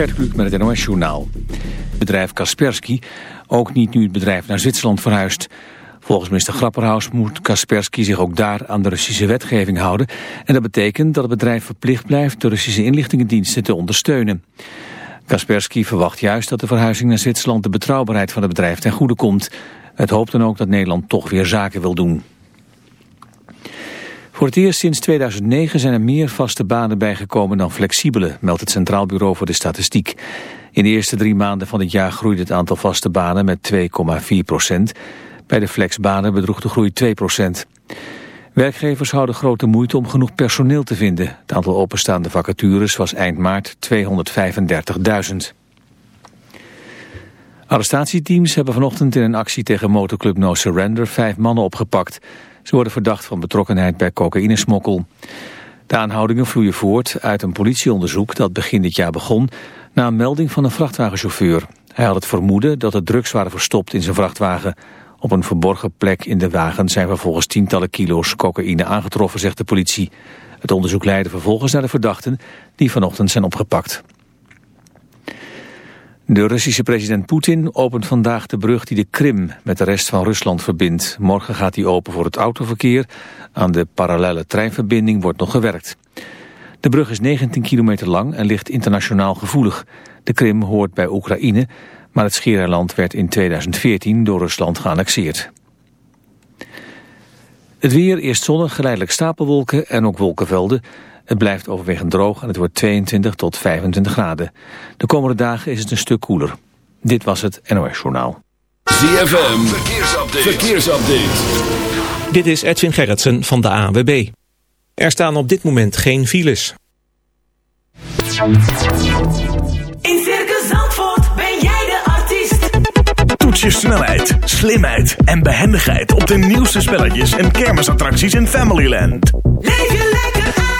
Gert met het NOS Journaal. Bedrijf Kaspersky, ook niet nu het bedrijf naar Zwitserland verhuist. Volgens minister Grapperhaus moet Kaspersky zich ook daar aan de Russische wetgeving houden. En dat betekent dat het bedrijf verplicht blijft de Russische inlichtingendiensten te ondersteunen. Kaspersky verwacht juist dat de verhuizing naar Zwitserland de betrouwbaarheid van het bedrijf ten goede komt. Het hoopt dan ook dat Nederland toch weer zaken wil doen. Voor het eerst sinds 2009 zijn er meer vaste banen bijgekomen dan flexibele, meldt het Centraal Bureau voor de Statistiek. In de eerste drie maanden van het jaar groeide het aantal vaste banen met 2,4 procent. Bij de flexbanen bedroeg de groei 2 procent. Werkgevers houden grote moeite om genoeg personeel te vinden. Het aantal openstaande vacatures was eind maart 235.000. Arrestatieteams hebben vanochtend in een actie tegen motorclub No Surrender vijf mannen opgepakt. Ze worden verdacht van betrokkenheid bij cocaïnesmokkel. De aanhoudingen vloeien voort uit een politieonderzoek dat begin dit jaar begon... na een melding van een vrachtwagenchauffeur. Hij had het vermoeden dat er drugs waren verstopt in zijn vrachtwagen. Op een verborgen plek in de wagen zijn vervolgens tientallen kilo's cocaïne aangetroffen, zegt de politie. Het onderzoek leidde vervolgens naar de verdachten die vanochtend zijn opgepakt. De Russische president Poetin opent vandaag de brug die de Krim met de rest van Rusland verbindt. Morgen gaat die open voor het autoverkeer. Aan de parallele treinverbinding wordt nog gewerkt. De brug is 19 kilometer lang en ligt internationaal gevoelig. De Krim hoort bij Oekraïne, maar het Schiereiland werd in 2014 door Rusland geannexeerd. Het weer, eerst zonnig, geleidelijk stapelwolken en ook wolkenvelden. Het blijft overwegend droog en het wordt 22 tot 25 graden. De komende dagen is het een stuk koeler. Dit was het NOS Journaal. ZFM, verkeersupdate. verkeersupdate. Dit is Edwin Gerritsen van de AWB. Er staan op dit moment geen files. In Circus Zandvoort ben jij de artiest. Toets je snelheid, slimheid en behendigheid op de nieuwste spelletjes en kermisattracties in Familyland. Leef je lekker uit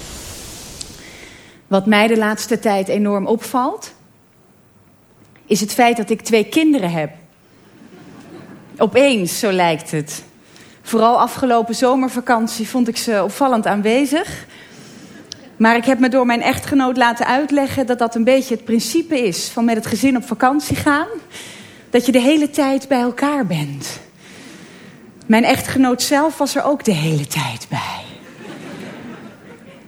Wat mij de laatste tijd enorm opvalt, is het feit dat ik twee kinderen heb. Opeens, zo lijkt het. Vooral afgelopen zomervakantie vond ik ze opvallend aanwezig. Maar ik heb me door mijn echtgenoot laten uitleggen dat dat een beetje het principe is van met het gezin op vakantie gaan. Dat je de hele tijd bij elkaar bent. Mijn echtgenoot zelf was er ook de hele tijd bij.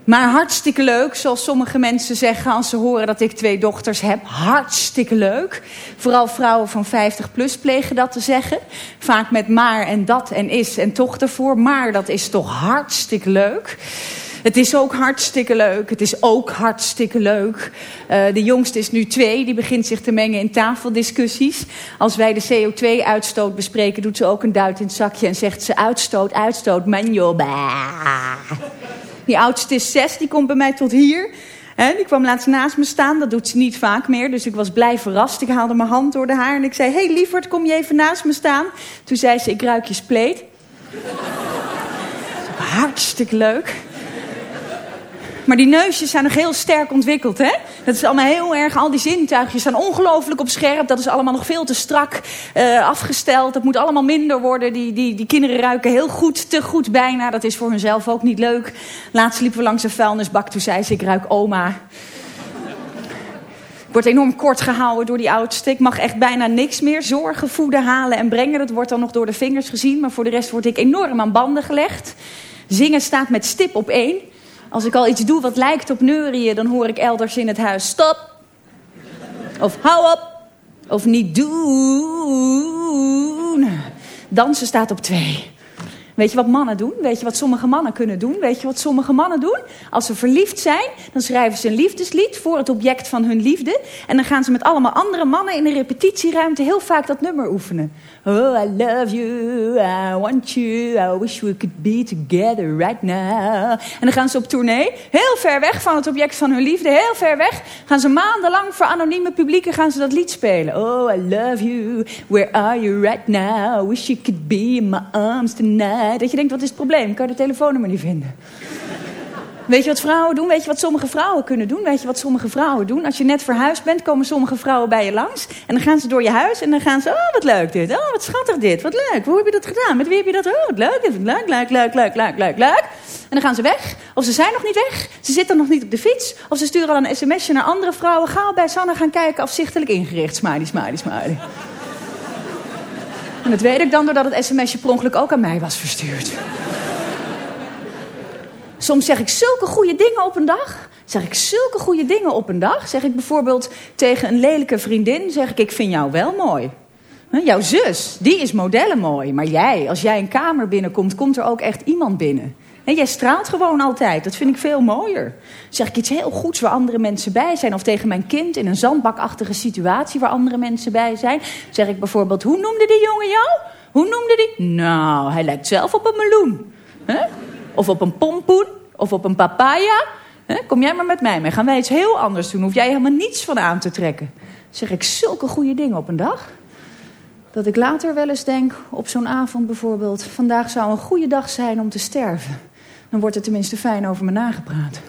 Maar hartstikke leuk, zoals sommige mensen zeggen als ze horen dat ik twee dochters heb. Hartstikke leuk. Vooral vrouwen van 50 plus plegen dat te zeggen. Vaak met maar en dat en is en toch ervoor. Maar dat is toch hartstikke leuk. Het is ook hartstikke leuk. Het is ook hartstikke leuk. Uh, de jongste is nu twee. Die begint zich te mengen in tafeldiscussies. Als wij de CO2-uitstoot bespreken, doet ze ook een duit in het zakje en zegt ze uitstoot, uitstoot, manjo. Die oudste is zes, die komt bij mij tot hier. Die kwam laatst naast me staan, dat doet ze niet vaak meer. Dus ik was blij verrast. Ik haalde mijn hand door de haar en ik zei... hey, lieverd, kom je even naast me staan? Toen zei ze, ik ruik je spleet. Hartstikke leuk. Maar die neusjes zijn nog heel sterk ontwikkeld, hè? Dat is allemaal heel erg, al die zintuigjes zijn ongelooflijk op scherp. Dat is allemaal nog veel te strak uh, afgesteld. Dat moet allemaal minder worden. Die, die, die kinderen ruiken heel goed, te goed bijna. Dat is voor hunzelf ook niet leuk. Laatst liepen we langs een vuilnisbak. Toen zei ze, ik ruik oma. Ik word enorm kort gehouden door die oudste. Ik mag echt bijna niks meer. Zorgen, voeden, halen en brengen. Dat wordt dan nog door de vingers gezien. Maar voor de rest word ik enorm aan banden gelegd. Zingen staat met stip op één. Als ik al iets doe wat lijkt op neurieën, dan hoor ik elders in het huis stop. Of hou op. Of niet doen. Dansen staat op twee. Weet je wat mannen doen? Weet je wat sommige mannen kunnen doen? Weet je wat sommige mannen doen? Als ze verliefd zijn, dan schrijven ze een liefdeslied voor het object van hun liefde. En dan gaan ze met allemaal andere mannen in een repetitieruimte heel vaak dat nummer oefenen. Oh, I love you, I want you, I wish we could be together right now. En dan gaan ze op tournee, heel ver weg van het object van hun liefde, heel ver weg. Gaan ze maandenlang voor anonieme publieken gaan ze dat lied spelen. Oh, I love you, where are you right now? Wish you could be in my arms tonight. Dat je denkt, wat is het probleem? Kan de telefoonnummer niet vinden? Weet je wat vrouwen doen? Weet je wat sommige vrouwen kunnen doen? Weet je wat sommige vrouwen doen? Als je net verhuisd bent, komen sommige vrouwen bij je langs. En dan gaan ze door je huis en dan gaan ze... Oh, wat leuk dit. Oh, wat schattig dit. Wat leuk. Hoe heb je dat gedaan? Met wie heb je dat? Oh, leuk. Leuk, leuk, leuk, leuk, leuk, leuk, leuk. En dan gaan ze weg. Of ze zijn nog niet weg. Ze zitten nog niet op de fiets. Of ze sturen al een sms'je naar andere vrouwen. Ga bij Sanne gaan kijken. Afzichtelijk ingericht. Smiley, smiley, smiley. En dat weet ik dan doordat het sms'je per ongeluk ook aan mij was verstuurd. Soms zeg ik zulke goede dingen op een dag. Zeg ik zulke goede dingen op een dag. Zeg ik bijvoorbeeld tegen een lelijke vriendin... zeg ik, ik vind jou wel mooi. Jouw zus, die is modellen mooi. Maar jij, als jij een kamer binnenkomt... komt er ook echt iemand binnen. En jij straalt gewoon altijd. Dat vind ik veel mooier. Zeg ik iets heel goeds waar andere mensen bij zijn. Of tegen mijn kind in een zandbakachtige situatie waar andere mensen bij zijn. Zeg ik bijvoorbeeld, hoe noemde die jongen jou? Hoe noemde die? Nou, hij lijkt zelf op een meloen. Of op een pompoen. Of op een papaya. Kom jij maar met mij mee. Gaan wij iets heel anders doen. Hoef jij helemaal niets van aan te trekken. Zeg ik zulke goede dingen op een dag. Dat ik later wel eens denk, op zo'n avond bijvoorbeeld... vandaag zou een goede dag zijn om te sterven. Dan wordt er tenminste fijn over me nagepraat.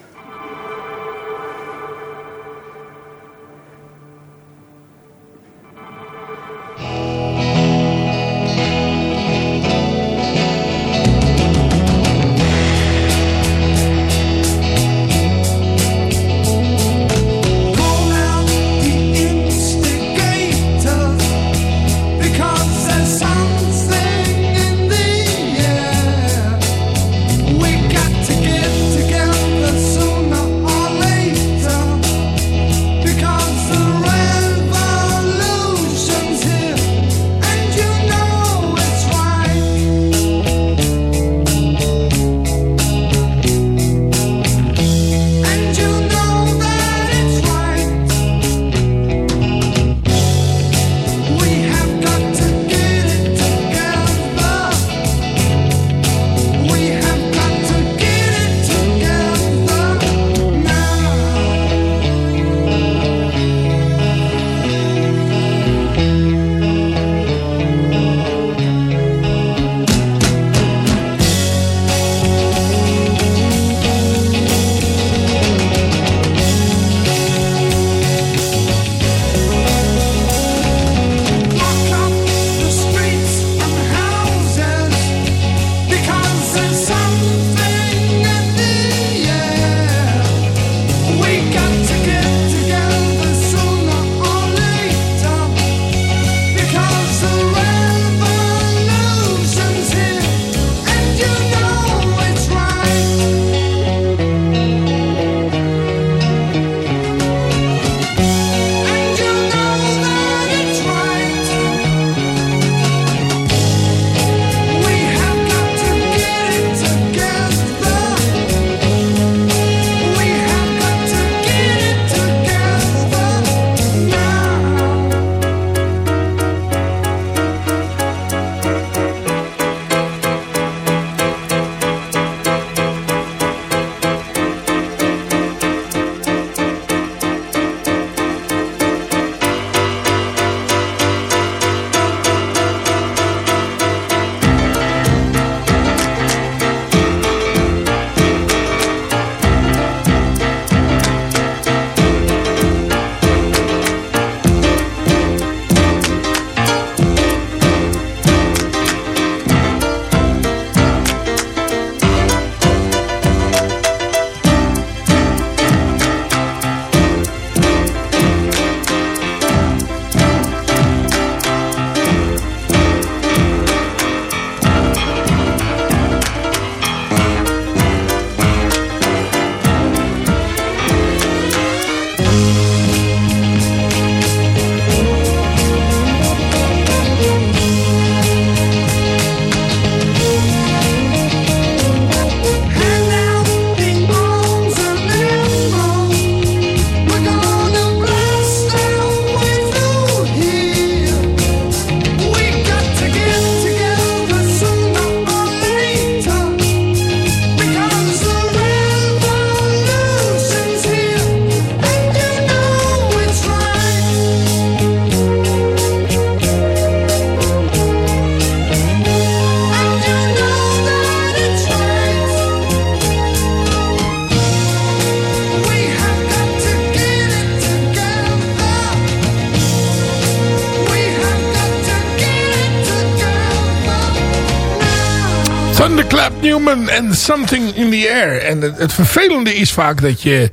Thunderclap Newman en Something in the Air. En het, vervelende is vaak dat je...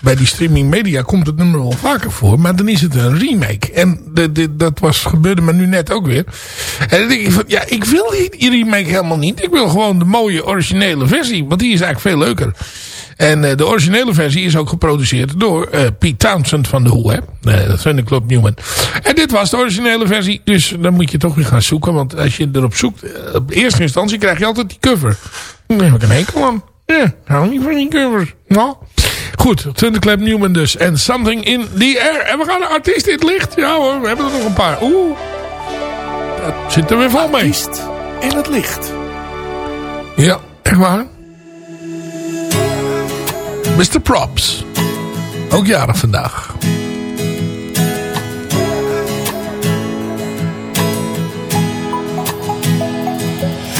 Bij die streaming media komt het nummer wel vaker voor. Maar dan is het een remake. En de, dat was, gebeurde me nu net ook weer. En dan denk ik van... Ja, ik wil die remake helemaal niet. Ik wil gewoon de mooie originele versie. Want die is eigenlijk veel leuker. En uh, de originele versie is ook geproduceerd door uh, Pete Townsend van de Who. Hè? Uh, dat zijn de Club Newman. En dit was de originele versie. Dus dan moet je toch weer gaan zoeken. Want als je erop zoekt, op eerste instantie krijg je altijd die cover. Daar heb ik een hekel aan. Ja, hou niet van die covers. Nou, goed. Thunderclap Newman dus. En Something in the Air. En we gaan de artiest in het licht. Ja hoor, we hebben er nog een paar. Oeh. Dat zit er weer vol mee. Artiest in het licht. Ja, echt waar. Mr. Props. Ook jarig vandaag.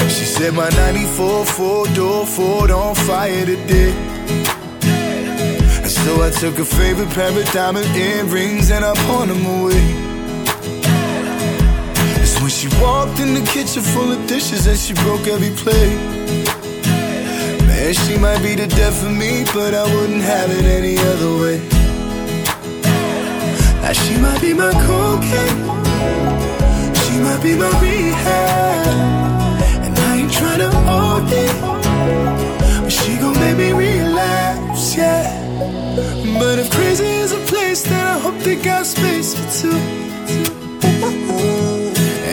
She said my 94 four-door Ford on fire today. And so I took her favorite pair of diamond earrings and I pawned them away. It's when she walked in the kitchen full of dishes and she broke every plate. Man, she might be the death of me, but I wouldn't have it any other way. Now she might be my cocaine, she might be my rehab, and I ain't trying to hold it, but she gon' make me relapse, yeah. But if crazy is a place, then I hope they got space for two.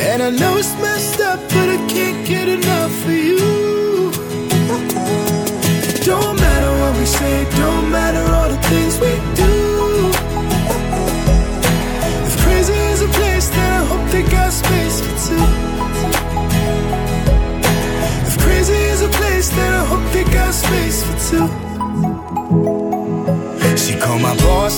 And I know it's messed up, but I can't get enough of you.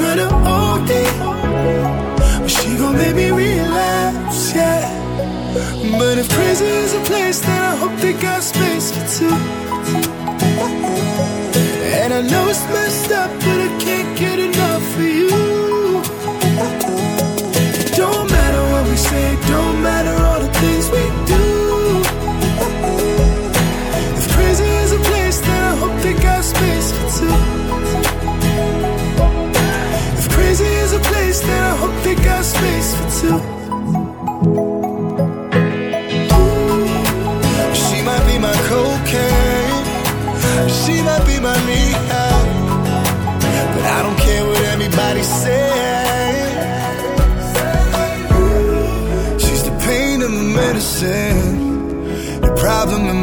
and I ain't tryna but she gon' make me relapse, yeah. But if crazy is a place, then I hope they got space for two. And I know it's messed up, but I can't get enough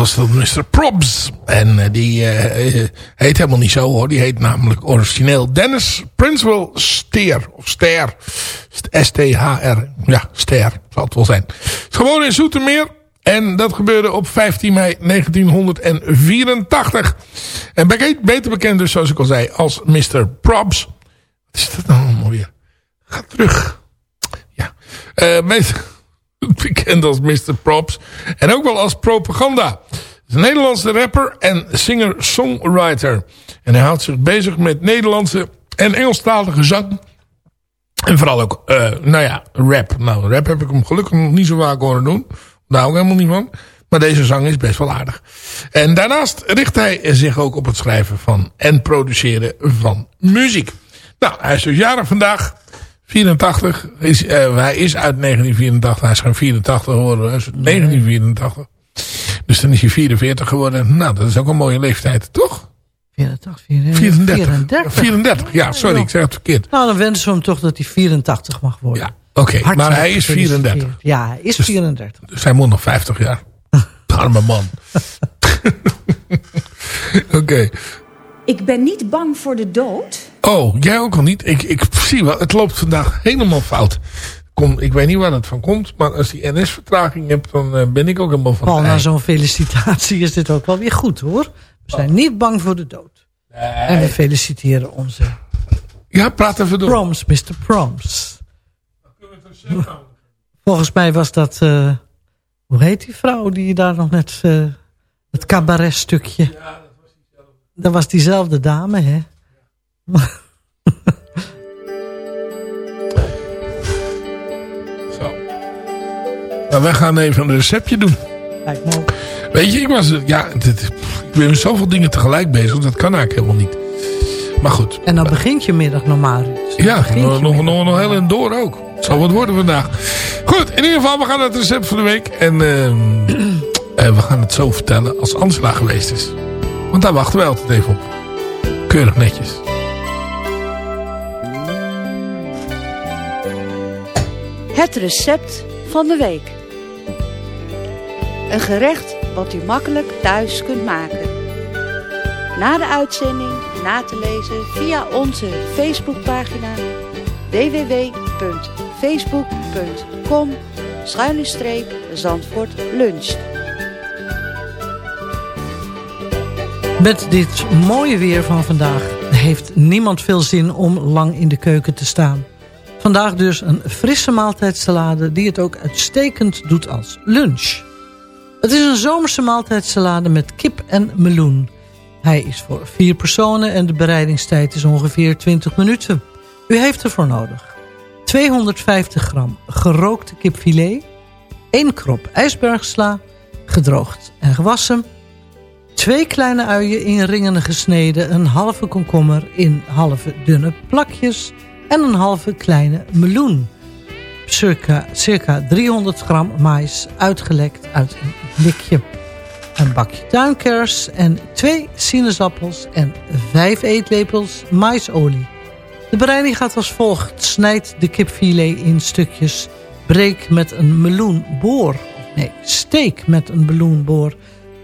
Dat was dan Mr. Probs. En uh, die uh, heet helemaal niet zo hoor. Die heet namelijk origineel Dennis Princewell Steer. Of Ster. S-T-H-R. Ja, Ster. Zal het wel zijn. Gewoon in Zoetermeer. En dat gebeurde op 15 mei 1984. En beter bekend dus, zoals ik al zei, als Mr. Probs. Wat is dat nou allemaal weer? Ga terug. Ja. Uh, bekend als Mr. Props. En ook wel als Propaganda. is een Nederlandse rapper en singer-songwriter. En hij houdt zich bezig met Nederlandse en Engelstalige zang. En vooral ook, uh, nou ja, rap. Nou, rap heb ik hem gelukkig nog niet zo vaak horen doen. Daar hou helemaal niet van. Maar deze zang is best wel aardig. En daarnaast richt hij zich ook op het schrijven van en produceren van muziek. Nou, hij is dus jarig vandaag. 84. Is, uh, hij is uit 1984. Hij is geen 84 geworden. Hij is uit 1984. Dus dan is hij 44 geworden. Nou, dat is ook een mooie leeftijd, toch? 84, 34. 34. 34. 34, ja, sorry, ik zeg het verkeerd. Nou, dan wensen we hem toch dat hij 84 mag worden. Ja, oké. Okay, maar hij is 34. Ja, hij is 34. Dus, dus hij moet nog 50 jaar. Arme man. oké. Okay. Ik ben niet bang voor de dood. Oh, jij ook al niet? Ik, ik zie wel, het loopt vandaag helemaal fout. Kom, ik weet niet waar het van komt, maar als die NS-vertraging hebt, dan uh, ben ik ook helemaal van Paul, na zo'n felicitatie is dit ook wel weer goed, hoor. We zijn niet bang voor de dood. Nee. En we feliciteren onze... Ja, praat even door. Proms, Mr. Proms. Volgens mij was dat... Uh, hoe heet die vrouw die daar nog net... Uh, het cabaret-stukje... Ja, dat was diezelfde. Dat was diezelfde dame, hè? Zo. Nou, wij gaan even een receptje doen. Lijkt me ook. Weet je, ik was... Ja, dit, ik ben met zoveel dingen tegelijk bezig. Dat kan eigenlijk helemaal niet. Maar goed. En dan begint je middag normaal. Dus ja, nog, nog, nog, nog heel en door ook. Het zal wat worden vandaag. Goed, in ieder geval, we gaan naar het recept van de week. En uh, uh, we gaan het zo vertellen als Angela geweest is. Want daar wachten wij altijd even op. Keurig netjes. Het recept van de week. Een gerecht wat u makkelijk thuis kunt maken. Na de uitzending na te lezen via onze Facebookpagina www.facebook.com Zandvoort Lunch. Met dit mooie weer van vandaag heeft niemand veel zin om lang in de keuken te staan. Vandaag dus een frisse maaltijdsalade die het ook uitstekend doet als lunch. Het is een zomerse maaltijdsalade met kip en meloen. Hij is voor vier personen en de bereidingstijd is ongeveer 20 minuten. U heeft ervoor nodig 250 gram gerookte kipfilet, 1 krop ijsbergsla, gedroogd en gewassen, twee kleine uien in ringen gesneden, een halve komkommer in halve dunne plakjes en een halve kleine meloen. Circa, circa 300 gram mais uitgelekt uit een blikje. Een bakje tuinkers en twee sinaasappels en vijf eetlepels maisolie. De bereiding gaat als volgt. Snijd de kipfilet in stukjes. Breek met een meloenboor. Nee, steek met een meloenboor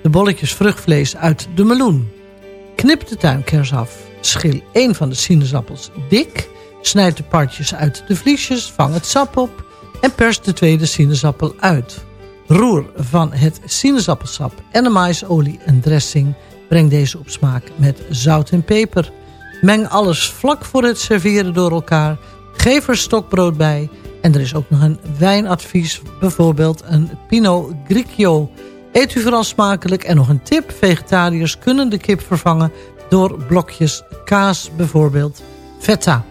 de bolletjes vruchtvlees uit de meloen. Knip de tuinkers af. Schil één van de sinaasappels dik. Snijd de partjes uit de vliesjes. Vang het sap op. En pers de tweede sinaasappel uit. Roer van het sinaasappelsap en de maisolie een dressing. Breng deze op smaak met zout en peper. Meng alles vlak voor het serveren door elkaar. Geef er stokbrood bij. En er is ook nog een wijnadvies. Bijvoorbeeld een Pinot Grigio. Eet u vooral smakelijk. En nog een tip. Vegetariërs kunnen de kip vervangen door blokjes kaas. Bijvoorbeeld feta.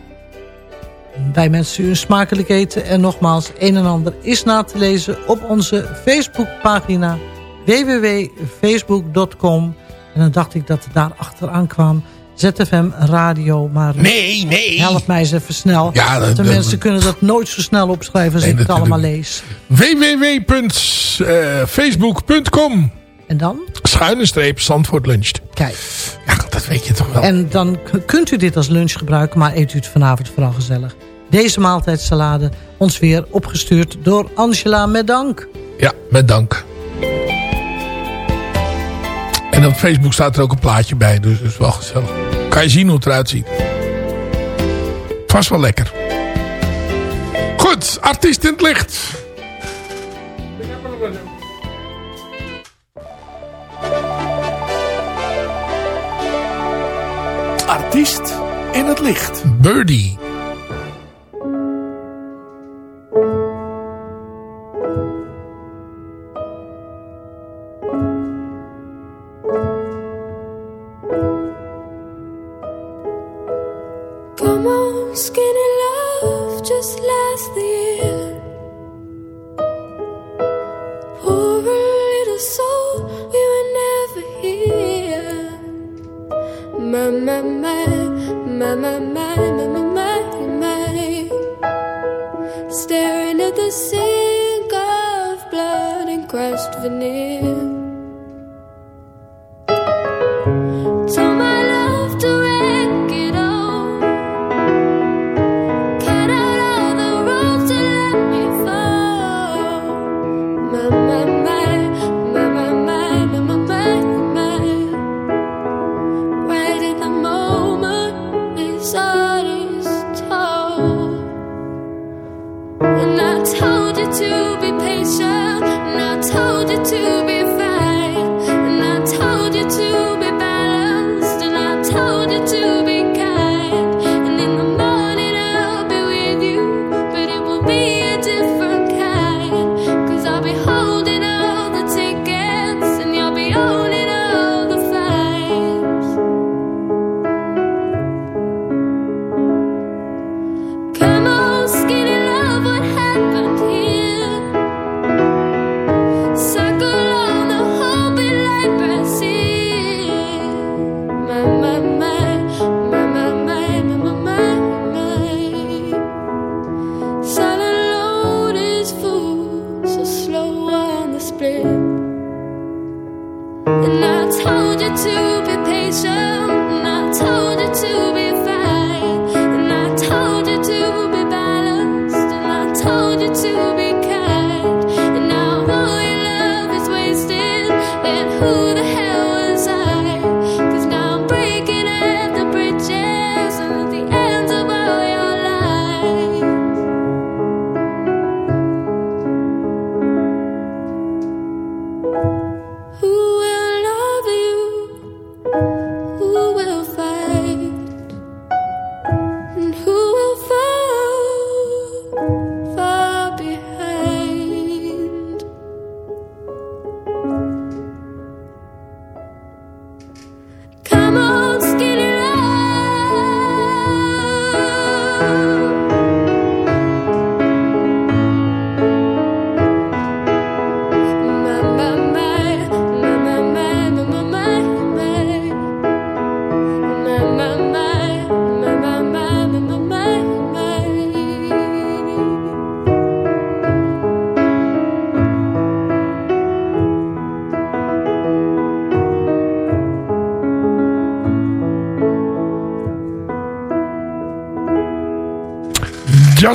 Wij mensen u een smakelijk eten. En nogmaals, een en ander is na te lezen op onze Facebookpagina www.facebook.com. En dan dacht ik dat het daar achteraan kwam. ZFM Radio, maar nee, nee. help mij eens even snel. Ja, de mensen kunnen dat nooit zo snel opschrijven als nee, ik het allemaal lees. www.facebook.com En dan? Schuine streep Zandvoort luncht. Kijk. Ja, dat weet je toch wel. En dan kunt u dit als lunch gebruiken, maar eet u het vanavond vooral gezellig. Deze maaltijdsalade ons weer opgestuurd door Angela met dank. Ja, met dank. En op Facebook staat er ook een plaatje bij, dus dat is wel gezellig. Kan je zien hoe het eruit ziet. Vast wel lekker. Goed, artiest in het licht. Artiest in het licht. Birdie.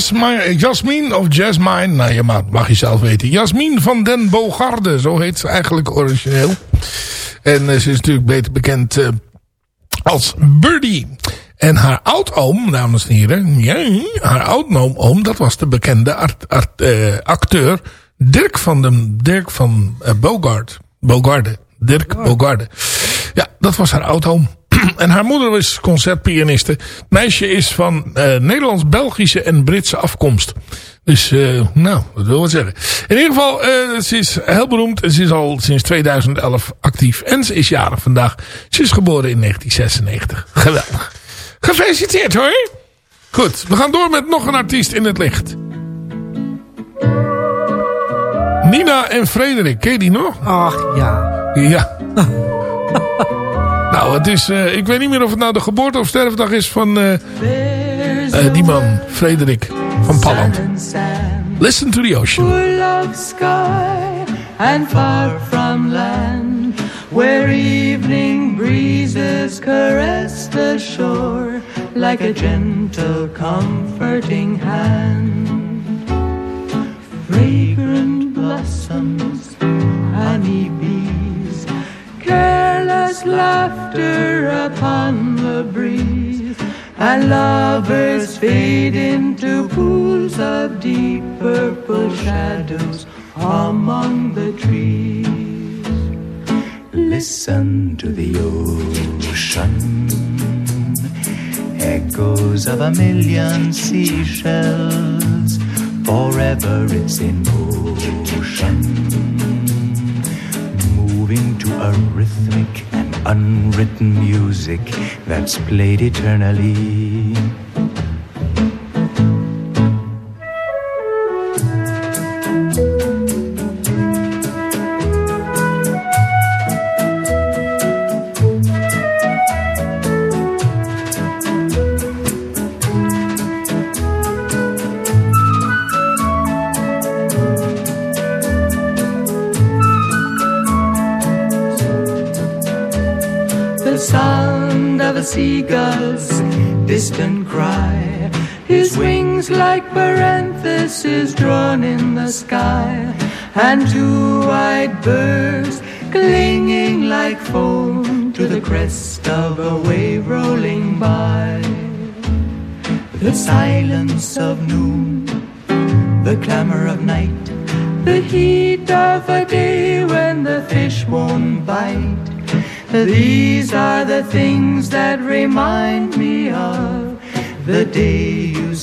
Jasmine, Jasmine of Jasmine, nou je mag, je zelf weten. Jasmine van den Bogarde, zo heet ze eigenlijk origineel. En eh, ze is natuurlijk beter bekend eh, als Birdie. En haar oudoom, dames en heren, ja, haar oudoom, dat was de bekende art, art, eh, acteur Dirk van, den, Dirk van Bogart. Bogarde. Dirk Bogarde. Ja, dat was haar oudoom. En haar moeder was concertpianiste. Het meisje is van eh, Nederlands-Belgische en Britse afkomst. Dus, eh, nou, wat wil ik zeggen. In ieder geval, eh, ze is heel beroemd. Ze is al sinds 2011 actief. En ze is jarig vandaag. Ze is geboren in 1996. Geweldig. Gefeliciteerd hoor. Goed, we gaan door met nog een artiest in het licht. Nina en Frederik, ken je die nog? Ach ja. Ja. nou, het is, eh, ik weet niet meer of het nou de geboorte of sterfdag is van eh, eh, die man, Frederik van Palland. Listen to the ocean. sky and far from land, where evening breezes caress the shore like a gentle, comforting hand. Fragrant blossoms, honey bees, careless laughter upon the breeze, and lovers fade into pools of deep purple shadows among the trees. Listen to the ocean, echoes of a million seashells. Forever it's in motion, to a rhythmic and unwritten music that's played eternally. Parentheses drawn in the sky, and two white birds clinging like foam to the crest of a wave rolling by. The silence of noon, the clamor of night, the heat of a day when the fish won't bite. These are the things that remind me of the day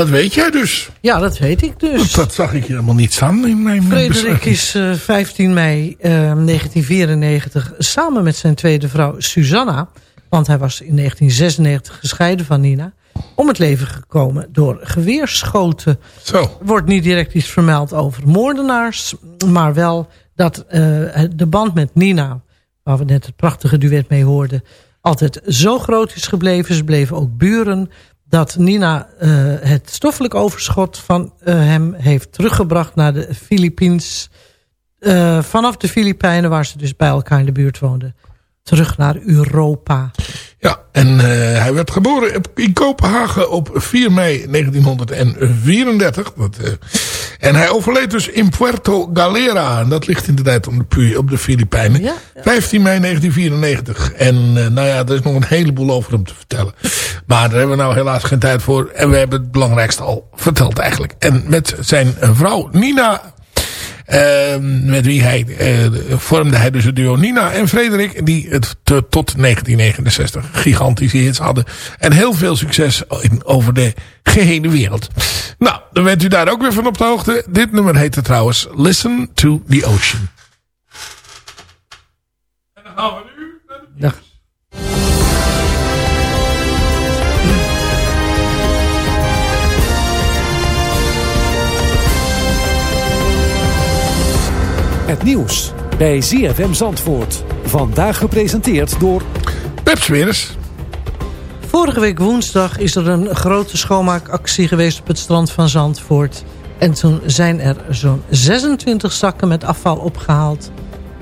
Dat weet jij dus. Ja, dat weet ik dus. Dat, dat zag ik helemaal niet staan in mijn Frederik is uh, 15 mei uh, 1994 samen met zijn tweede vrouw Susanna... want hij was in 1996 gescheiden van Nina... om het leven gekomen door geweerschoten. Zo. Wordt niet direct iets vermeld over moordenaars... maar wel dat uh, de band met Nina... waar we net het prachtige duet mee hoorden... altijd zo groot is gebleven. Ze bleven ook buren dat Nina uh, het stoffelijk overschot van uh, hem heeft teruggebracht naar de Filipijns. Uh, vanaf de Filipijnen, waar ze dus bij elkaar in de buurt woonden. Terug naar Europa. Ja, en hij werd geboren in Kopenhagen op 4 mei 1934. Dat, en hij overleed dus in Puerto Galera. En dat ligt inderdaad op de, op de Filipijnen. Ja, ja. 15 mei 1994. En nou ja, er is nog een heleboel over hem te vertellen. Maar daar hebben we nou helaas geen tijd voor. En we hebben het belangrijkste al verteld eigenlijk. En met zijn vrouw Nina... Uh, met wie hij uh, vormde hij dus het duo Nina en Frederik. Die het tot 1969 gigantische hits hadden. En heel veel succes in, over de gehele wereld. Nou, dan bent u daar ook weer van op de hoogte. Dit nummer heette trouwens Listen to the Ocean. En dan gaan we nu naar de Het nieuws bij ZFM Zandvoort. Vandaag gepresenteerd door... Pep Smeres. Vorige week woensdag is er een grote schoonmaakactie geweest op het strand van Zandvoort. En toen zijn er zo'n 26 zakken met afval opgehaald.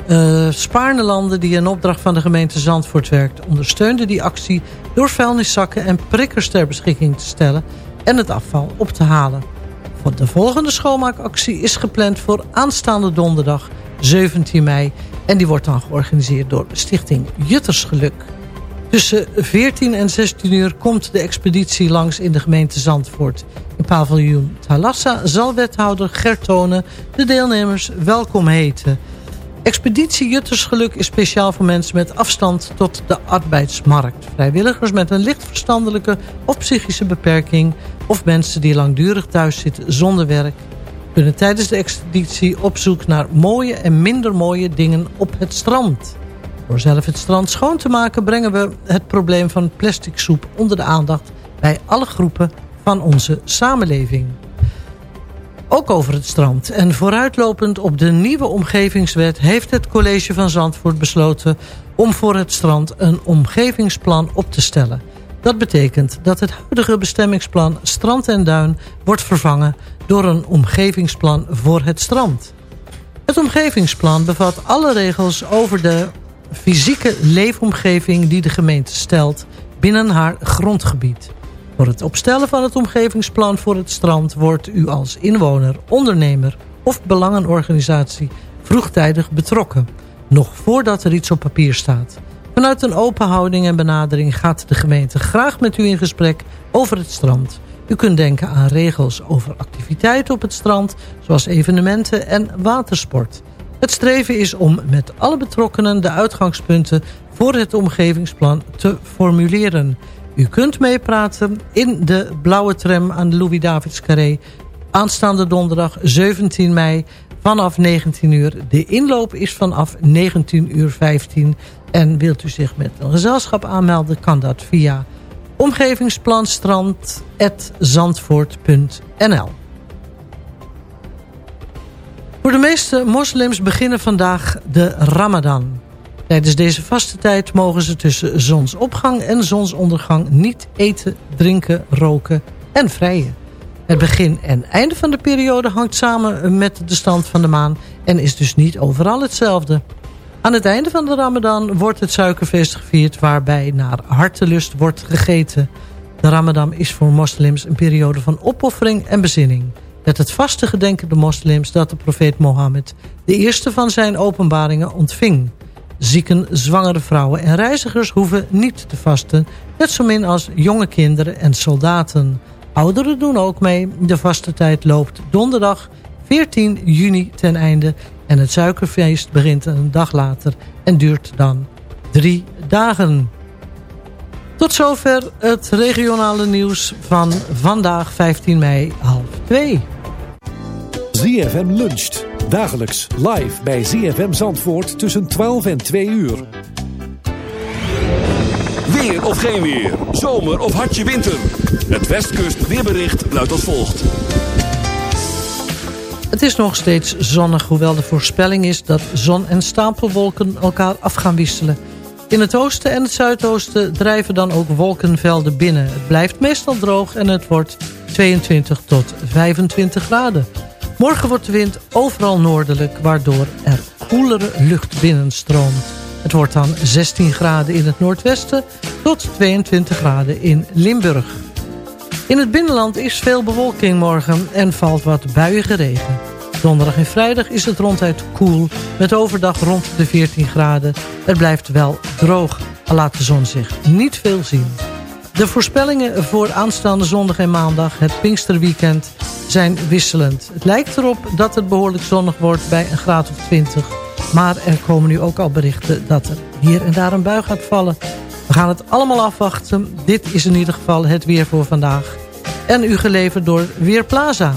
Uh, Spaarnelanden, die in opdracht van de gemeente Zandvoort werkt... ondersteunden die actie door vuilniszakken en prikkers ter beschikking te stellen... en het afval op te halen. De volgende schoonmaakactie is gepland voor aanstaande donderdag 17 mei. En die wordt dan georganiseerd door Stichting Juttersgeluk. Tussen 14 en 16 uur komt de expeditie langs in de gemeente Zandvoort. In paviljoen Talassa zal wethouder Gert Tonen de deelnemers welkom heten. Expeditie Juttersgeluk is speciaal voor mensen met afstand tot de arbeidsmarkt. Vrijwilligers met een licht verstandelijke of psychische beperking... of mensen die langdurig thuis zitten zonder werk... kunnen tijdens de expeditie op zoek naar mooie en minder mooie dingen op het strand. Door zelf het strand schoon te maken brengen we het probleem van plastic soep onder de aandacht... bij alle groepen van onze samenleving. Ook over het strand. En vooruitlopend op de nieuwe omgevingswet... heeft het college van Zandvoort besloten... om voor het strand een omgevingsplan op te stellen. Dat betekent dat het huidige bestemmingsplan Strand en Duin... wordt vervangen door een omgevingsplan voor het strand. Het omgevingsplan bevat alle regels over de fysieke leefomgeving... die de gemeente stelt binnen haar grondgebied... Voor het opstellen van het omgevingsplan voor het strand wordt u als inwoner, ondernemer of belangenorganisatie vroegtijdig betrokken. Nog voordat er iets op papier staat. Vanuit een open houding en benadering gaat de gemeente graag met u in gesprek over het strand. U kunt denken aan regels over activiteiten op het strand... zoals evenementen en watersport. Het streven is om met alle betrokkenen de uitgangspunten... voor het omgevingsplan te formuleren. U kunt meepraten in de blauwe tram aan de Louis-Davids Carré... aanstaande donderdag 17 mei vanaf 19 uur. De inloop is vanaf 19 uur 15. En wilt u zich met een gezelschap aanmelden, kan dat via omgevingsplanstrand.zandvoort.nl Voor de meeste moslims beginnen vandaag de Ramadan. Tijdens deze vaste tijd mogen ze tussen zonsopgang en zonsondergang niet eten, drinken, roken en vrijen. Het begin en einde van de periode hangt samen met de stand van de maan en is dus niet overal hetzelfde. Aan het einde van de ramadan wordt het suikerfeest gevierd waarbij naar hartelust wordt gegeten. De ramadan is voor moslims een periode van opoffering en bezinning. Met het vaste gedenken de moslims dat de profeet Mohammed de eerste van zijn openbaringen ontving. Zieken, zwangere vrouwen en reizigers hoeven niet te vasten, net zo min als jonge kinderen en soldaten. Ouderen doen ook mee. De vaste tijd loopt donderdag 14 juni ten einde. En het suikerfeest begint een dag later en duurt dan drie dagen. Tot zover het regionale nieuws van vandaag 15 mei half 2. ZFM luncht. Dagelijks live bij ZFM Zandvoort tussen 12 en 2 uur. Weer of geen weer. Zomer of hartje winter. Het Westkust weerbericht luidt als volgt. Het is nog steeds zonnig, hoewel de voorspelling is dat zon en stapelwolken elkaar af gaan wisselen. In het oosten en het zuidoosten drijven dan ook wolkenvelden binnen. Het blijft meestal droog en het wordt 22 tot 25 graden. Morgen wordt de wind overal noordelijk, waardoor er koelere lucht binnenstroomt. Het wordt dan 16 graden in het noordwesten tot 22 graden in Limburg. In het binnenland is veel bewolking morgen en valt wat buiige regen. Donderdag en vrijdag is het ronduit koel met overdag rond de 14 graden. Het blijft wel droog, al laat de zon zich niet veel zien. De voorspellingen voor aanstaande zondag en maandag, het Pinksterweekend, zijn wisselend. Het lijkt erop dat het behoorlijk zonnig wordt bij een graad of 20. Maar er komen nu ook al berichten dat er hier en daar een bui gaat vallen. We gaan het allemaal afwachten. Dit is in ieder geval het weer voor vandaag. En u geleverd door Weerplaza.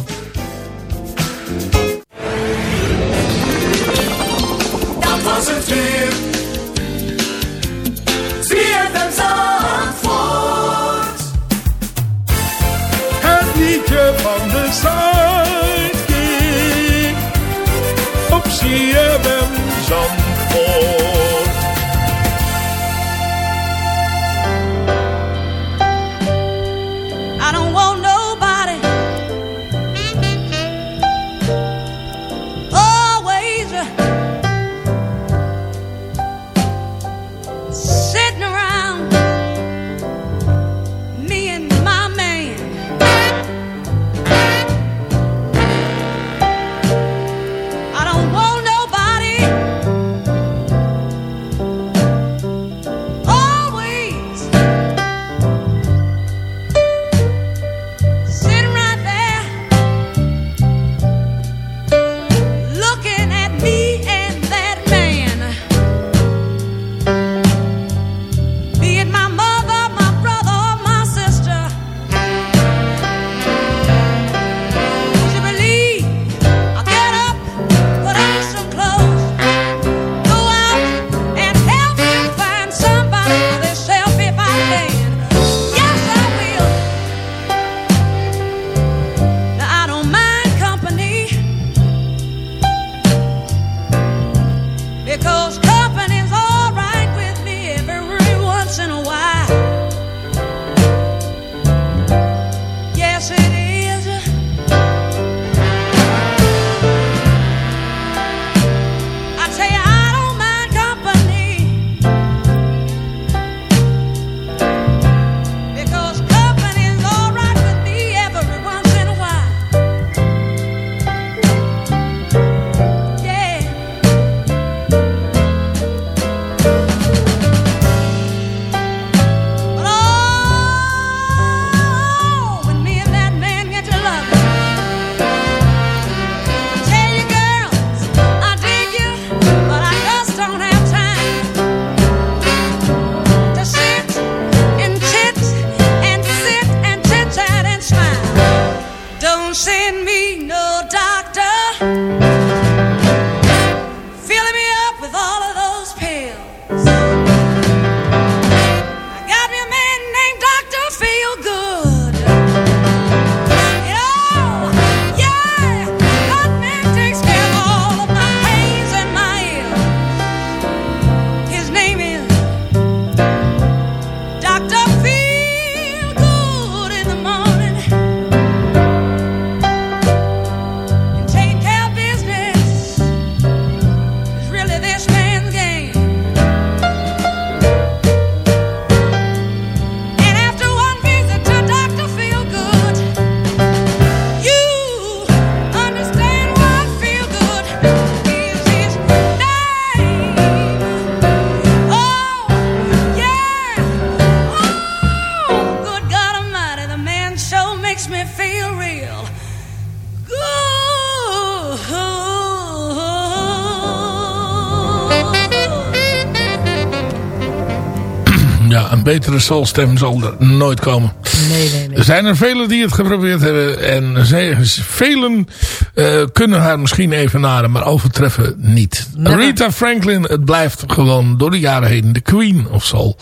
Betere soulstem zal er nooit komen. Nee, nee, nee. Er zijn er velen die het geprobeerd hebben. En ze- velen eh, kunnen haar misschien evenaren, maar overtreffen niet. Never. Rita Franklin, het blijft gewoon door de jaren heen de queen of soul.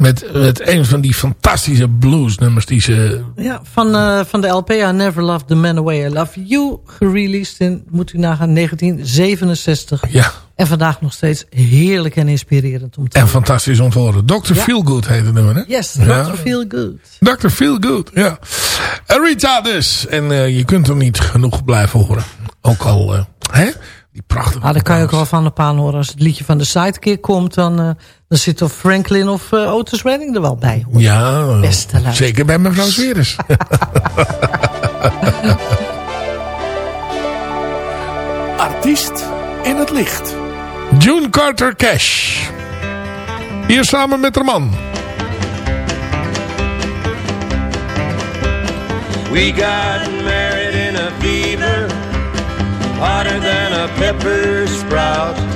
Met, met een van die fantastische bluesnummers die ze... Ja, van, eh, van de LP I Never Loved the Man Away I Love You. Gereleased in, moet u nagaan, 1967. Ja. En vandaag nog steeds heerlijk en inspirerend om te En fantastisch om te horen. Dr. Feelgood heet het nummer, hè? Yes, Ja. Dr. Feel Good. Dr. Feelgood, ja. Rita dus. En eh, je kunt er niet genoeg blijven horen. Ook al, eh, hè? Die prachtige... Ah, daar kan je ook wel van de paan horen. Als het liedje van de Sidekick komt, dan, dan zit of Franklin of eh, Otis Redding er wel bij. hoor. Ja, Beste zeker bij mevrouw Sweres. Artiest in het licht. June Carter Cash. Hier samen met haar man. We got married in a fever, hotter than a pepper sprout.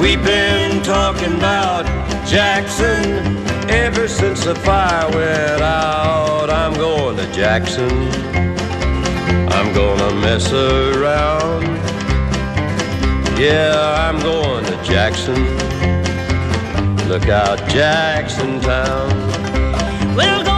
We've been talking about Jackson ever since the fire went out. I'm going to Jackson. I'm gonna mess around. Yeah, I'm going to Jackson. Look out, Jackson Town. We'll go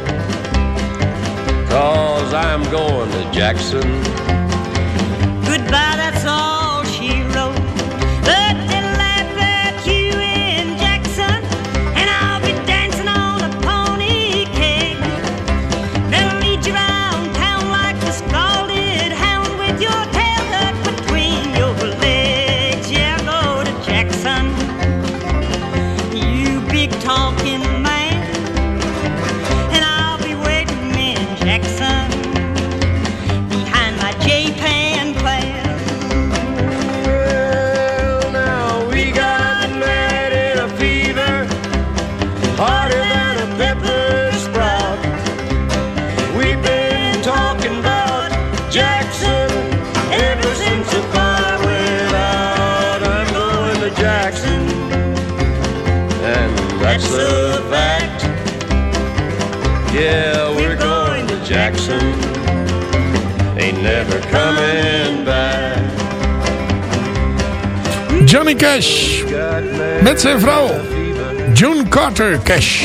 cause I'm going to Jackson. Yeah, we're going to Jackson. Ain't never coming back. Johnny Cash. Met zijn vrouw. June Carter Cash.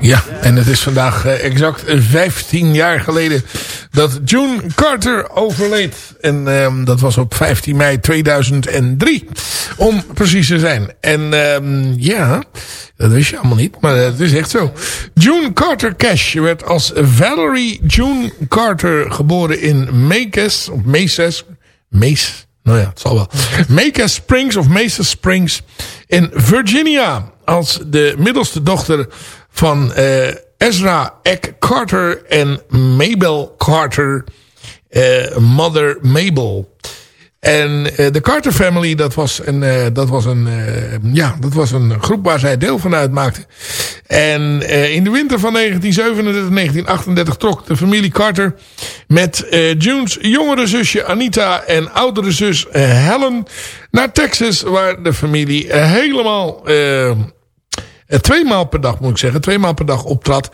Ja, en het is vandaag eh, exact 15 jaar geleden dat June Carter overleed. En ehm, dat was op 15 mei 2003, om precies te zijn. En ehm, ja, dat wist je allemaal niet, maar het is echt zo. June Carter Cash werd als Valerie June Carter geboren in Macas, of Mesas, Mace, nou ja, het zal wel. Macas Springs of Mesa Springs in Virginia. Als de middelste dochter van eh, Ezra Eck Carter en Mabel Carter. eh, mother Mabel. En eh, de Carter Family, dat was een, dat was een, ja, dat was een groep waar zij deel van uitmaakte. En in de winter van 1937 1938 trok de familie Carter met June's jongere zusje Anita en oudere zus Helen naar Texas, waar de familie helemaal twee maal per dag, moet ik zeggen, twee maal per dag optrad.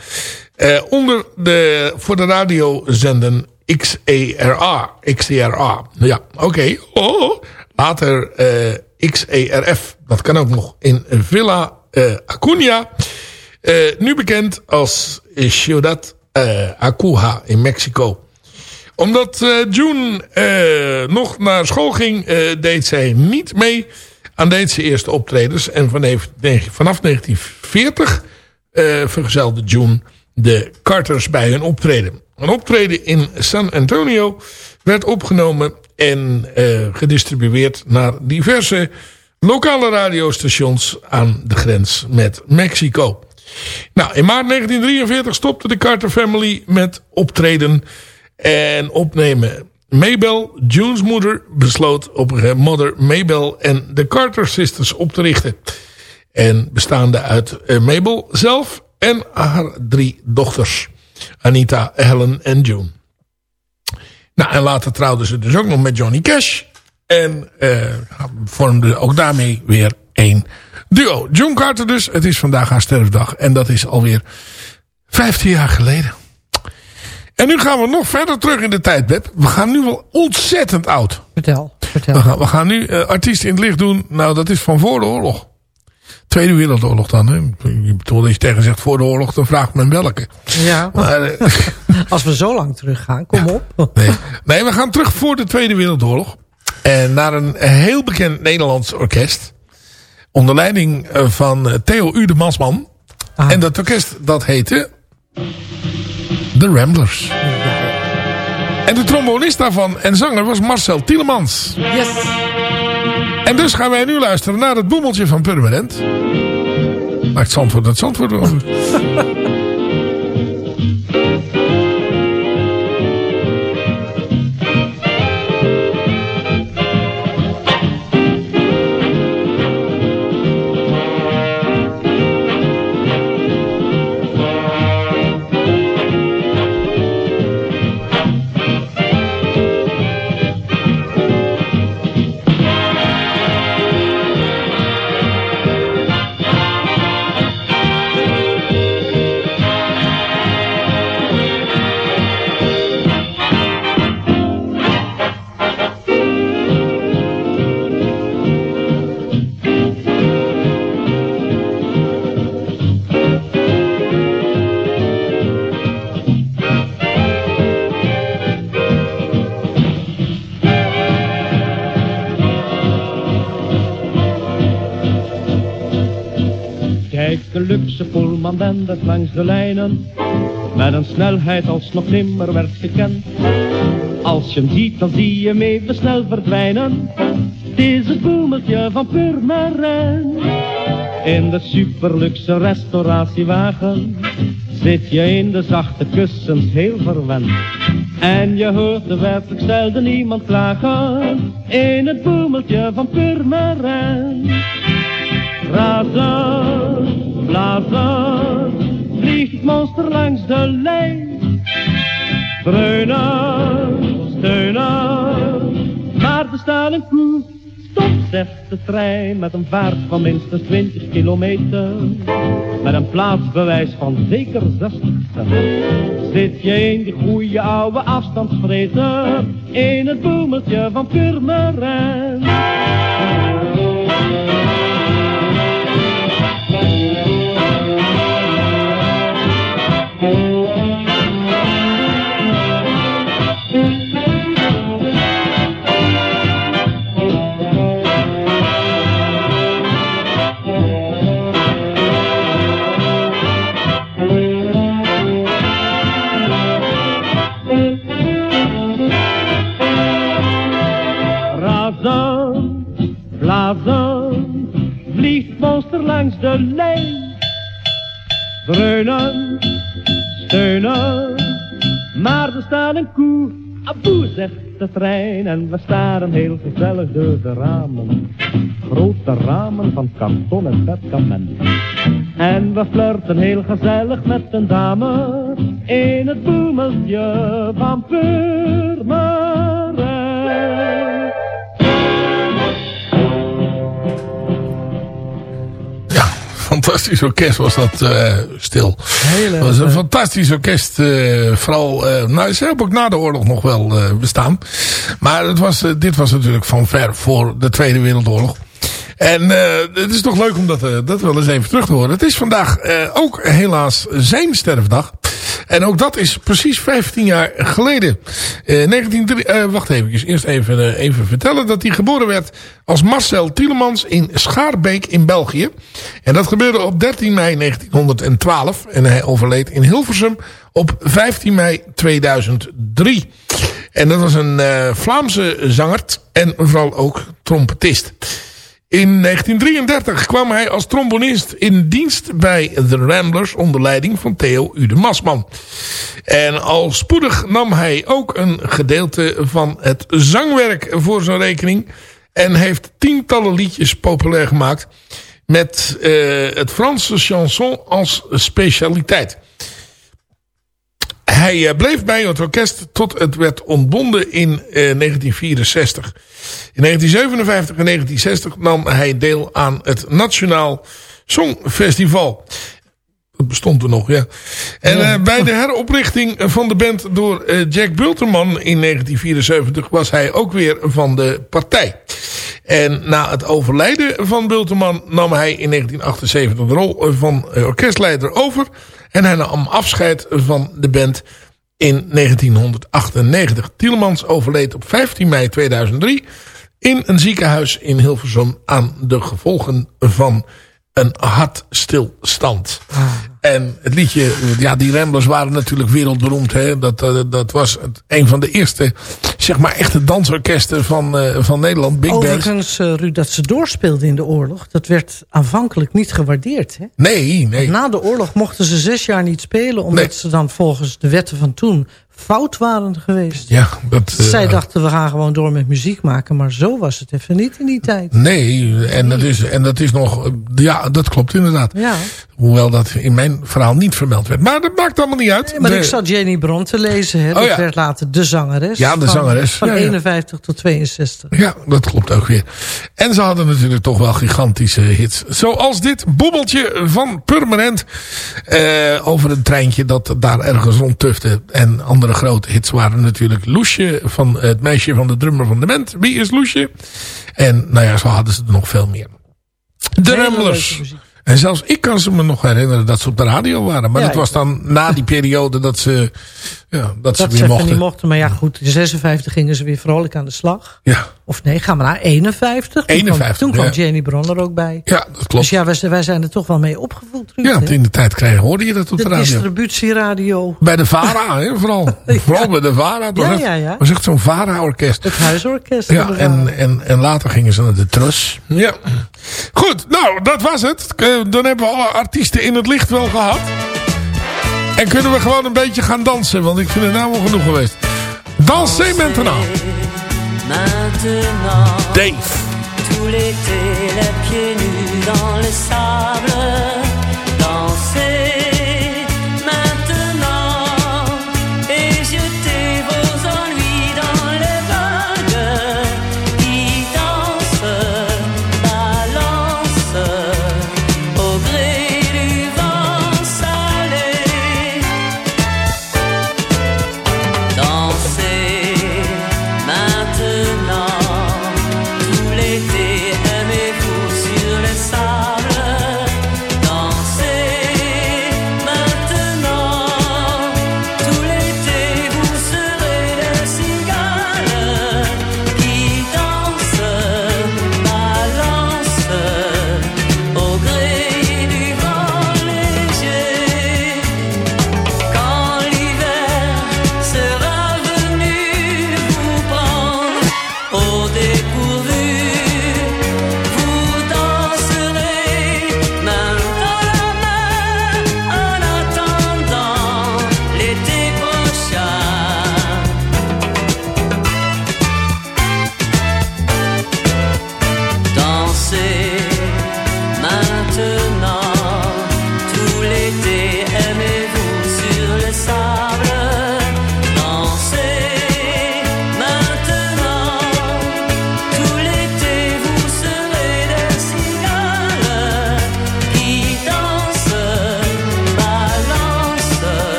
eh, onder de, voor de radiozenden XERA. XERA. Ja, oké. Oh, later eh, XERF. Dat kan ook nog in Villa eh, Acuña. Eh, nu bekend als Ciudad eh, Acuja in Mexico omdat eh, June eh, nog naar school ging, eh, deed zij niet mee aan deze eerste optredens. En vanaf, vanaf 1940 eh, vergezelde June de Carters bij hun optreden. Een optreden in San Antonio werd opgenomen en eh, gedistribueerd naar diverse lokale radiostations aan de grens met Mexico. Nou, in maart 1943 stopte de Carter Family met optreden en opnemen. Mabel, June's moeder, besloot op Mother Mabel en de Carter Sisters op te richten. En bestaande uit eh, Mabel zelf en haar drie dochters. Anita, Helen en June. Nou, en later trouwden ze dus ook nog met Johnny Cash. En eh vormden ook daarmee weer één duo. June Carter dus. Het is vandaag haar sterfdag. En dat is alweer 15 jaar geleden. En nu gaan we nog verder terug in de tijd, Beb. We gaan nu wel ontzettend oud. Vertel, vertel. We gaan, we gaan nu uh, artiesten in het licht doen. Nou, dat is van voor de oorlog. Tweede Wereldoorlog dan. Hè? Je bedoelt dat je tegen zegt voor de oorlog, dan vraagt men welke. Ja, Maar, eh, als we zo lang teruggaan, kom op. nee. nee, we gaan terug voor de Tweede Wereldoorlog. En naar een heel bekend Nederlands orkest. Onder leiding eh, van eh, Theo Ude Masman. En dat orkest, dat heette... The Ramblers. En de trombonist daarvan en zanger was Marcel Tielemans. Yes. En dus gaan wij nu luisteren naar het boemeltje van Permanent. Maakt Zandvoort het Zandvoort wel. de luxe Pullman dendert langs de lijnen, met een snelheid als nog nimmer werd gekend. Als je hem ziet, dan zie je hem even snel verdwijnen. Het is het boemeltje van Purmerend. In de superluxe restauratiewagen zit je in de zachte kussens heel verwend. En je hoort er werkelijk zelden iemand klagen in het boemeltje van Purmerend. Razen, blazen, vliegt monster langs de lijn. Dreunen, steunen, maar er staat een koe. Stop, zegt de trein met een vaart van minstens 20 kilometer. Met een plaatsbewijs van zeker 60 cent. Zit je in die goede oude afstandsvreder in het boemeltje van Purmerend. Dreunen, steunen, maar er staat een koe. Aboe, zegt de trein en we staren heel gezellig door de ramen. Grote ramen van karton en perkament. En we flirten heel gezellig met een dame in het boemeltje van Purmerend. Fantastisch orkest was dat eh, stil. Heel Het was een fantastisch orkest. eh, vooral, eh, nou, ze hebben ook na de oorlog nog wel bestaan. Maar het was, dit was natuurlijk van ver voor de Tweede Wereldoorlog. En het is toch leuk om dat, dat wel eens even terug te horen. Het is vandaag ook helaas zijn sterfdag. En ook dat is precies 15 jaar geleden. Eh 19, eh, wacht even, eerst even, eh, even vertellen dat hij geboren werd als Marcel Tielemans in Schaarbeek in België. En dat gebeurde op 13 mei 1912. En hij overleed in Hilversum op 15 mei 2003. En dat was een eh, Vlaamse zanger en vooral ook trompetist. In 1933 kwam hij als trombonist in dienst bij de Ramblers onder leiding van Theo Ude Masman. En al spoedig nam hij ook een gedeelte van het zangwerk voor zijn rekening en heeft tientallen liedjes populair gemaakt met eh, het Franse chanson als specialiteit. Hij eh, bleef bij het orkest tot het werd ontbonden in eh, 1964. In 1957 en 1960 nam hij deel aan het Nationaal Songfestival. Dat bestond er nog, ja. En eh, bij de heroprichting van de band door eh, Jack Bulterman in 1974 was hij ook weer van de partij. En na het overlijden van Bulterman nam hij in 1978 de rol van eh, orkestleider over. En hij nam afscheid van de band in 1998. Tielemans overleed op 15 mei 2003 in een ziekenhuis in Hilversum aan de gevolgen van een hartstilstand. En het liedje, ja, die Ramblers waren natuurlijk wereldberoemd. Hè? Dat, eh, dat was het, een van de eerste, zeg maar, echte dansorkesten van, eh, van Nederland. Big. Overigens, eh, Ruud, dat ze doorspeelden in de oorlog... dat werd aanvankelijk niet gewaardeerd. Hè? Nee, nee. Na de oorlog mochten ze zes jaar niet spelen... omdat ze dan volgens de wetten van toen fout waren geweest. Ja, dat, Zij dachten, we gaan gewoon door met muziek maken. Maar zo was het even niet in die tijd. Nee, en dat is, en dat is nog... Ja, dat klopt inderdaad. Ja. Hoewel dat in mijn verhaal niet vermeld werd. Maar dat maakt allemaal niet uit. Maar De- ik zat Jenny Bron te lezen. Hè? Dat Oh ja. werd later de zangeres. Ja, de van, zangeres. Van Ja, ja. 51 tot 62. Ja, dat klopt ook weer. En ze hadden natuurlijk toch wel gigantische hits. Zoals dit bobbeltje van Permanent. eh, over een treintje dat daar ergens rondtufte. En andere grote hits waren natuurlijk Loesje. Van het meisje van de drummer van de band. Wie is Loesje? En nou ja, zo hadden ze er nog veel meer. De Hele Ramblers. En zelfs ik kan ze me nog herinneren dat ze op de radio waren. Maar Ja, dat was dan na die periode dat ze, ja, dat ze Dat ze weer mochten. niet mochten. Maar ja, goed. In 56 gingen ze weer vrolijk aan de slag. Ja. Of nee, gaan we naar 51. Toen 51, kwam, toen kwam ja. Jenny Bron er ook bij. Ja, dat klopt. Dus ja, wij, zijn- wij zijn er toch wel mee opgevoed. Ruud, Ja, want in de tijd kregen, hoorde je dat op de, de radio. distributieradio. Bij de VARA, hè, vooral. Vooral bij de VARA. Was Ja, ja, ja. Was echt zo'n VARA-orkest. Het huisorkest. Ja, en, en, en later gingen ze naar de Trus. Ja. Goed, nou, dat was het. Eh, Dan hebben we alle artiesten in het licht wel gehad. En kunnen we gewoon een beetje gaan dansen. Want ik vind het nou wel genoeg geweest. Dansez maintenant. Maintenant, Dave. tout l'été, les pieds nus dans le sable.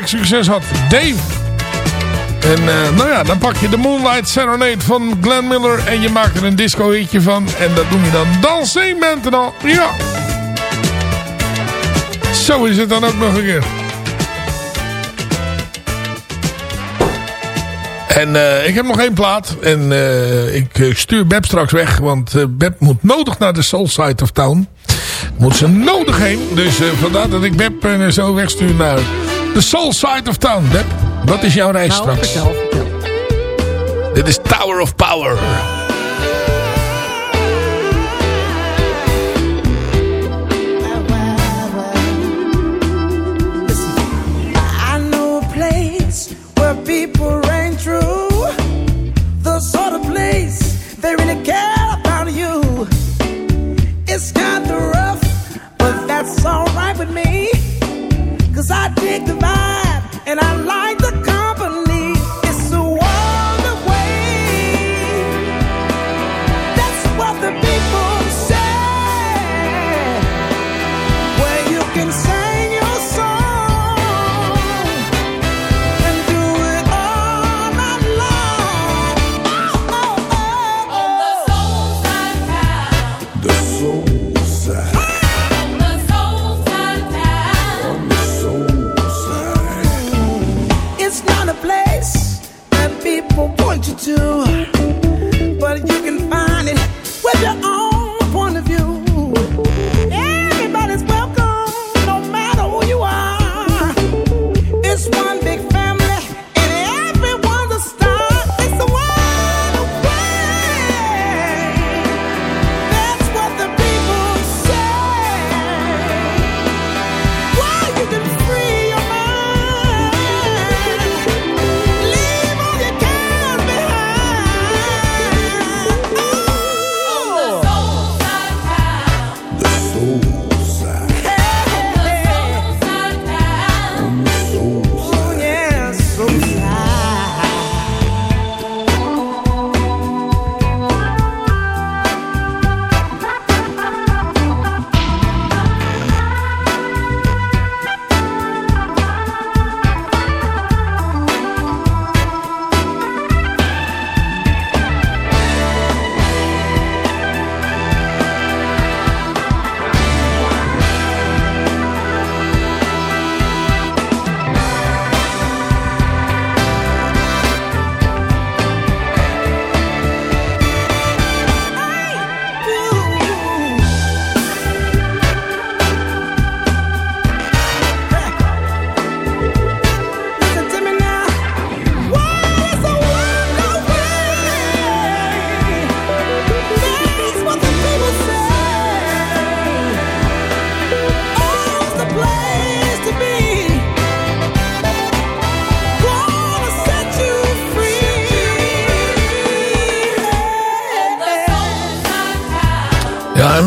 Succes had. Dave. En eh, nou ja, dan pak je de Moonlight Serenade van Glenn Miller. En je maakt er een disco hitje van. En dat noem je dan Danser Maintenant. Ja. Zo is het dan ook nog een keer. En eh, ik heb nog één plaat. En eh, ik stuur Beb straks weg. Want eh, Beb moet nodig naar de Soul Side of Town. Moet ze nodig heen. Dus vandaar dat ik Beb zo wegstuur naar de Soul Side of Town. Beb, wat is jouw reis Nou, straks? vertel, vertel. Dit is Tower of Power.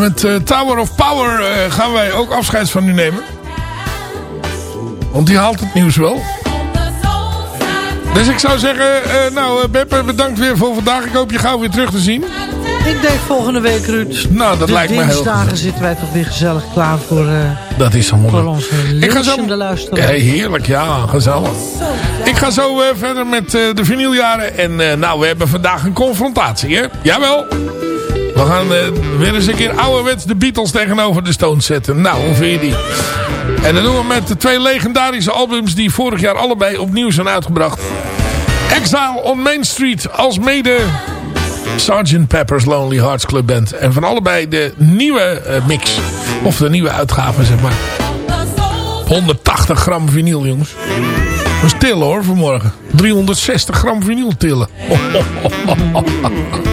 Met eh, Tower of Power eh, gaan wij ook afscheid van u nemen. Want die haalt het nieuws wel. Dus ik zou zeggen, eh, nou Beppe, bedankt weer voor vandaag. Ik hoop je gauw weer terug te zien. Ik denk volgende week, Ruud. Nou, dat de lijkt me heel dinsdagen zitten wij toch weer gezellig klaar voor, Dat is allemaal voor onze Ik ga zo-. Ja, heerlijk, ja, gezellig. Ik ga zo verder met de vinyljaren. En nou, we hebben vandaag een confrontatie, hè? Jawel. We gaan eh, weer eens een keer ouderwets de Beatles tegenover de Stones zetten. Nou, hoe vind je die? En dat doen we met de twee legendarische albums die vorig jaar allebei opnieuw zijn uitgebracht. Exile on Main Street als mede Sgt. Pepper's Lonely Hearts Club Band. En van allebei de nieuwe eh, mix. Of de nieuwe uitgave, zeg maar. 180 gram vinyl, jongens. Dat is tillen hoor, vanmorgen. 360 gram vinyl tillen.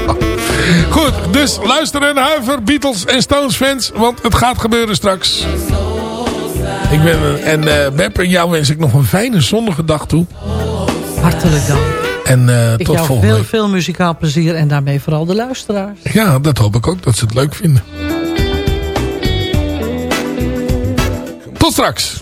Goed, dus luister en huiver, Beatles en Stones fans. Want het gaat gebeuren straks. Ik ben, en eh Beb, en jou wens ik nog een fijne zonnige dag toe. Hartelijk dank. En eh, Ik tot volgende veel, week. veel muzikaal plezier en daarmee vooral de luisteraars. Ja, dat hoop ik ook, dat ze het leuk vinden. Tot straks.